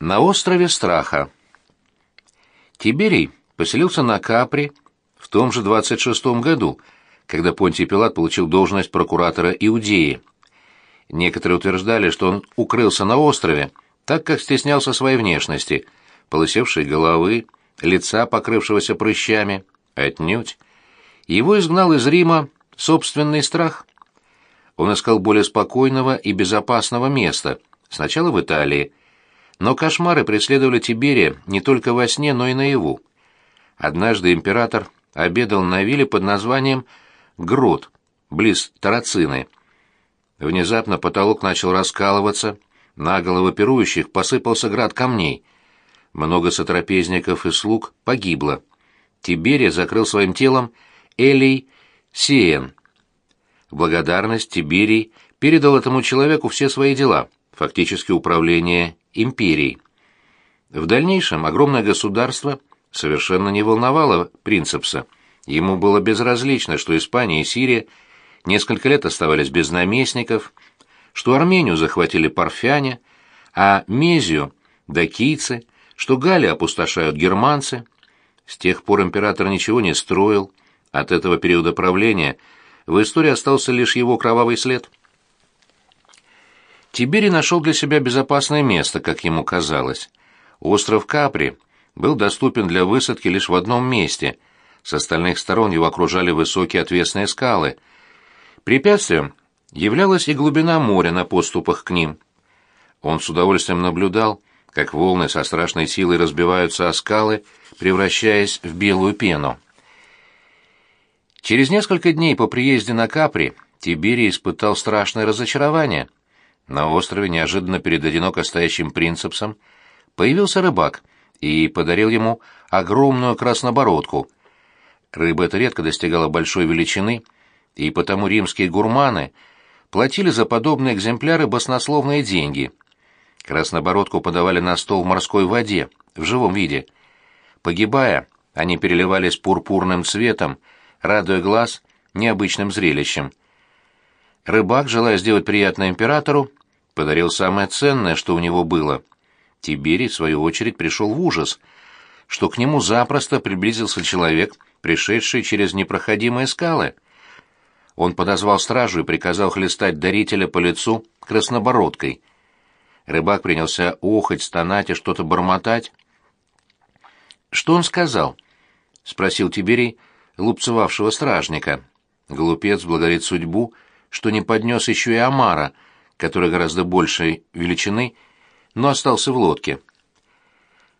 На острове Страха. Тиберий поселился на Капри в том же 26 году, когда Понтий Пилат получил должность прокуратора Иудеи. Некоторые утверждали, что он укрылся на острове, так как стеснялся своей внешности, полысевшей головы, лица, покрывшегося прыщами. Отнюдь. Его изгнал из Рима собственный страх. Он искал более спокойного и безопасного места, сначала в Италии, но кошмары преследовали Тиберия не только во сне, но и наяву. Однажды император обедал на вилле под названием «Грот», близ Тарацины. Внезапно потолок начал раскалываться, на головы пирующих посыпался град камней. Много сотрапезников и слуг погибло. Тиберия закрыл своим телом Элей Сиен. В благодарность Тиберий передал этому человеку все свои дела, фактически управление империей. В дальнейшем огромное государство совершенно не волновало Принцепса. Ему было безразлично, что Испания и Сирия несколько лет оставались без наместников, что Армению захватили парфяне, а Мезию – дакийцы, что Галлию опустошают германцы. С тех пор император ничего не строил. От этого периода правления в истории остался лишь его кровавый след – Тиберий нашел для себя безопасное место, как ему казалось. Остров Капри был доступен для высадки лишь в одном месте. С остальных сторон его окружали высокие отвесные скалы. Препятствием являлась и глубина моря на подступах к ним. Он с удовольствием наблюдал, как волны со страшной силой разбиваются о скалы, превращаясь в белую пену. Через несколько дней по приезде на Капри Тиберий испытал страшное разочарование – на острове неожиданно перед одиноко стоящим принцепсом появился рыбак и подарил ему огромную краснобородку. Рыба эта редко достигала большой величины, и потому римские гурманы платили за подобные экземпляры баснословные деньги. Краснобородку подавали на стол в морской воде, в живом виде. Погибая, они переливались пурпурным цветом, радуя глаз необычным зрелищем. Рыбак, желая сделать приятное императору, подарил самое ценное, что у него было. Тиберий, в свою очередь, пришел в ужас, что к нему запросто приблизился человек, пришедший через непроходимые скалы. Он подозвал стражу и приказал хлестать дарителя по лицу краснобородкой. Рыбак принялся охать, стонать и что-то бормотать. «Что он сказал?» — спросил Тиберий, лупцевавшего стражника. Глупец благодарит судьбу, что не поднес еще и Амара — который гораздо большей величины, но остался в лодке.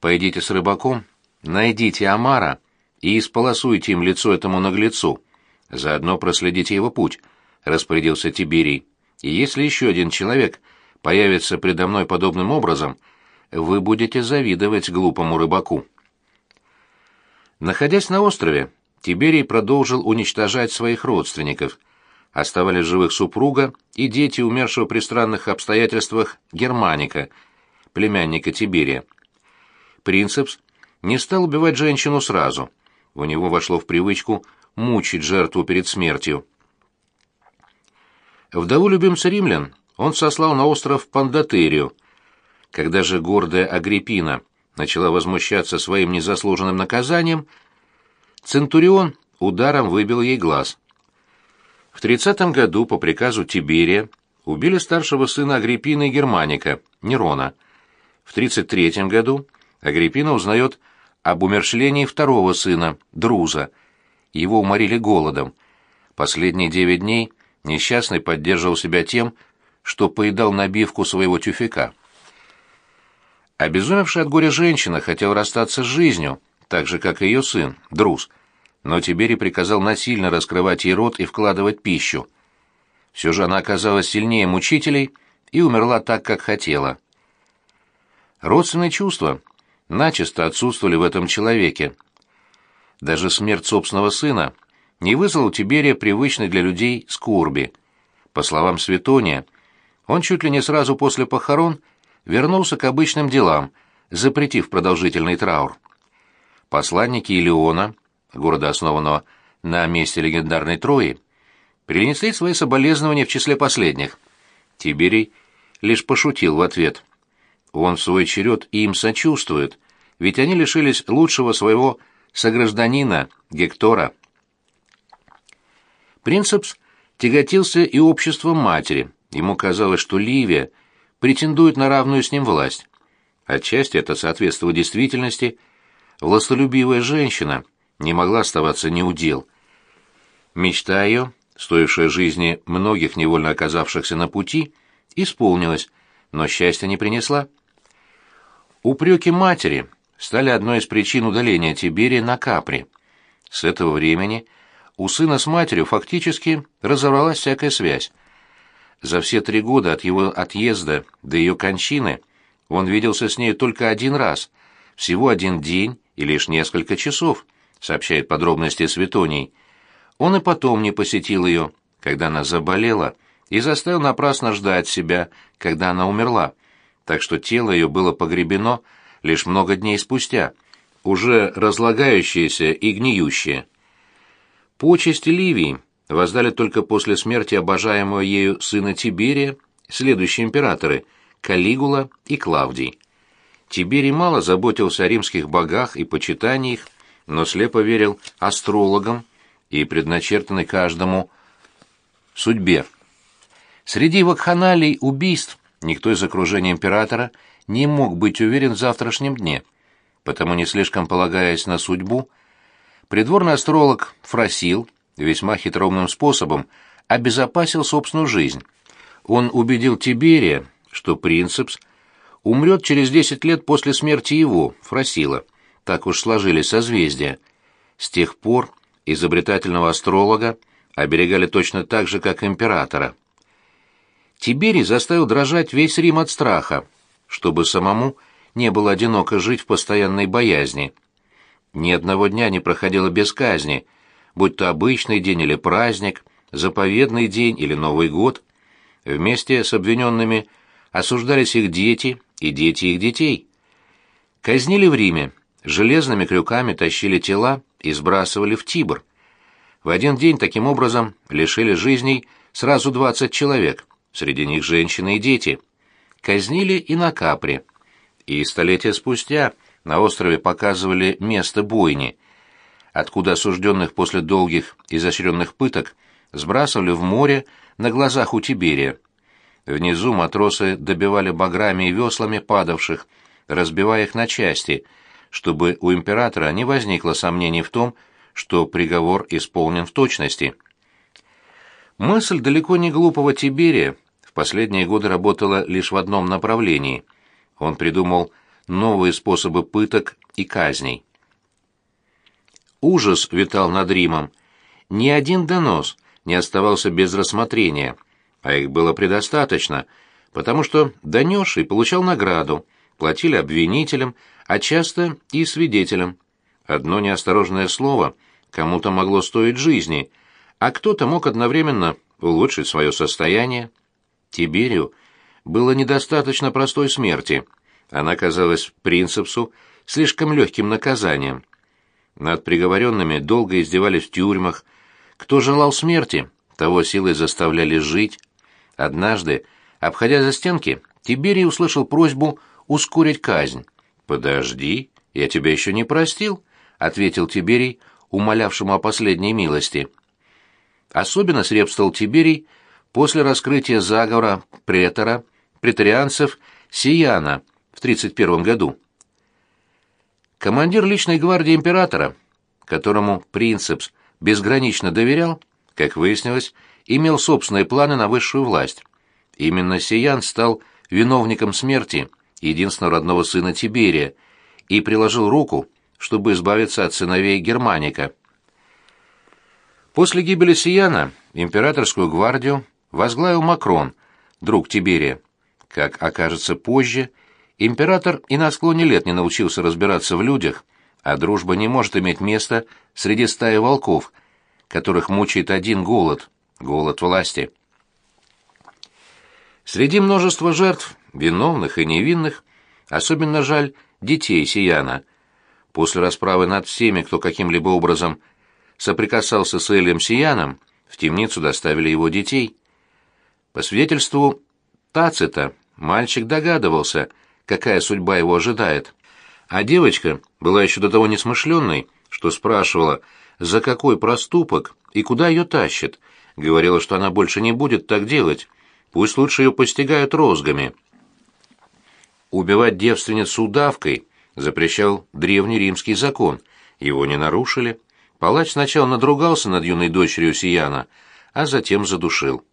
Пойдите с рыбаком, найдите Амара и исполосуйте им лицо этому наглецу. Заодно проследите его путь, — распорядился Тиберий. И если еще один человек появится предо мной подобным образом, вы будете завидовать глупому рыбаку. Находясь на острове, Тиберий продолжил уничтожать своих родственников — оставались живых супруга и дети умершего при странных обстоятельствах Германика, племянника Тиберия. Принцепс не стал убивать женщину сразу. У него вошло в привычку мучить жертву перед смертью. Вдову любимца римлян он сослал на остров Пандатерию. Когда же гордая Агриппина начала возмущаться своим незаслуженным наказанием, Центурион ударом выбил ей глаз. В 30 году по приказу Тиберия убили старшего сына Агриппины и Германика, Нерона. В 33 году Агриппина узнает об умершлении второго сына, Друза. Его уморили голодом. Последние девять дней несчастный поддерживал себя тем, что поедал набивку своего тюфяка. Обезумевшая от горя женщина хотела расстаться с жизнью, так же, как и ее сын, Друз – но Тиберий приказал насильно раскрывать ей рот и вкладывать пищу. Все же она оказалась сильнее мучителей и умерла так, как хотела. Родственные чувства начисто отсутствовали в этом человеке. Даже смерть собственного сына не вызвала у Тиберия привычной для людей скорби. По словам Светония, он чуть ли не сразу после похорон вернулся к обычным делам, запретив продолжительный траур. Посланники Илеона города, основанного на месте легендарной Трои, принесли свои соболезнования в числе последних. Тиберий лишь пошутил в ответ. он в свой черед им сочувствует, ведь они лишились лучшего своего согражданина Гектора. Принцепс тяготился и обществом матери. Ему казалось, что Ливия претендует на равную с ним власть. Отчасти это соответствовало действительности. Властолюбивая женщина не могла оставаться неудел. Мечта ее, стоившая жизни многих невольно оказавшихся на пути, исполнилась, но счастья не принесла. Упреки матери стали одной из причин удаления Тиберия на Капри. С этого времени у сына с матерью фактически разорвалась всякая связь. За все три года от его отъезда до ее кончины он виделся с ней только один раз, всего один день и лишь несколько часов, сообщает подробности Светоний. Он и потом не посетил ее, когда она заболела, и заставил напрасно ждать себя, когда она умерла, так что тело ее было погребено лишь много дней спустя, уже разлагающееся и гниющее. Почести Ливии воздали только после смерти обожаемого ею сына Тиберия следующие императоры – Калигула и Клавдий. Тиберий мало заботился о римских богах и почитании их, но слепо верил астрологам и предначертанной каждому судьбе. Среди вакханалий убийств никто из окружения императора не мог быть уверен в завтрашнем дне, потому не слишком полагаясь на судьбу, придворный астролог Фросил весьма хитроумным способом обезопасил собственную жизнь. Он убедил Тиберия, что Принцепс умрет через десять лет после смерти его, Фросила. Так уж сложились созвездия. С тех пор изобретательного астролога оберегали точно так же, как императора. Тиберий заставил дрожать весь Рим от страха, чтобы самому не было одиноко жить в постоянной боязни. Ни одного дня не проходило без казни, будь то обычный день или праздник, заповедный день или Новый год. Вместе с обвиненными осуждались их дети и дети их детей. Казнили в Риме, железными крюками тащили тела и сбрасывали в Тибр. В один день таким образом лишили жизней сразу 20 человек, среди них женщины и дети. Казнили и на Капре. И столетия спустя на острове показывали место бойни, откуда осужденных после долгих изощренных пыток сбрасывали в море на глазах у Тиберия. Внизу матросы добивали баграми и веслами падавших, разбивая их на части, чтобы у императора не возникло сомнений в том, что приговор исполнен в точности. Мысль далеко не глупого Тиберия в последние годы работала лишь в одном направлении. Он придумал новые способы пыток и казней. Ужас витал над Римом. Ни один донос не оставался без рассмотрения, а их было предостаточно, потому что донесший получал награду, платили обвинителям, а часто и свидетелям. Одно неосторожное слово кому-то могло стоить жизни, а кто-то мог одновременно улучшить свое состояние. Тиберию было недостаточно простой смерти. Она казалась принцепсу слишком легким наказанием. Над приговоренными долго издевались в тюрьмах. Кто желал смерти, того силой заставляли жить. Однажды, обходя за стенки, Тиберий услышал просьбу ускорить казнь. «Подожди, я тебя еще не простил», — ответил Тиберий, умолявшему о последней милости. Особенно сребствовал Тиберий после раскрытия заговора претора, претарианцев Сияна в 31 году. Командир личной гвардии императора, которому принцепс безгранично доверял, как выяснилось, имел собственные планы на высшую власть. Именно Сиян стал виновником смерти единственного родного сына Тиберия и приложил руку, чтобы избавиться от сыновей Германика. После гибели Сияна императорскую гвардию возглавил Макрон, друг Тиберия. Как окажется позже, император и на склоне лет не научился разбираться в людях, а дружба не может иметь места среди стаи волков, которых мучает один голод — голод власти. Среди множества жертв, виновных и невинных, особенно жаль детей Сияна. После расправы над всеми, кто каким-либо образом соприкасался с Элием Сияном, в темницу доставили его детей. По свидетельству Тацита, мальчик догадывался, какая судьба его ожидает. А девочка была еще до того несмышленной, что спрашивала, за какой проступок и куда ее тащит. Говорила, что она больше не будет так делать. Пусть лучше ее постигают розгами. Убивать девственницу удавкой запрещал древний римский закон. Его не нарушили. Палач сначала надругался над юной дочерью Сияна, а затем задушил.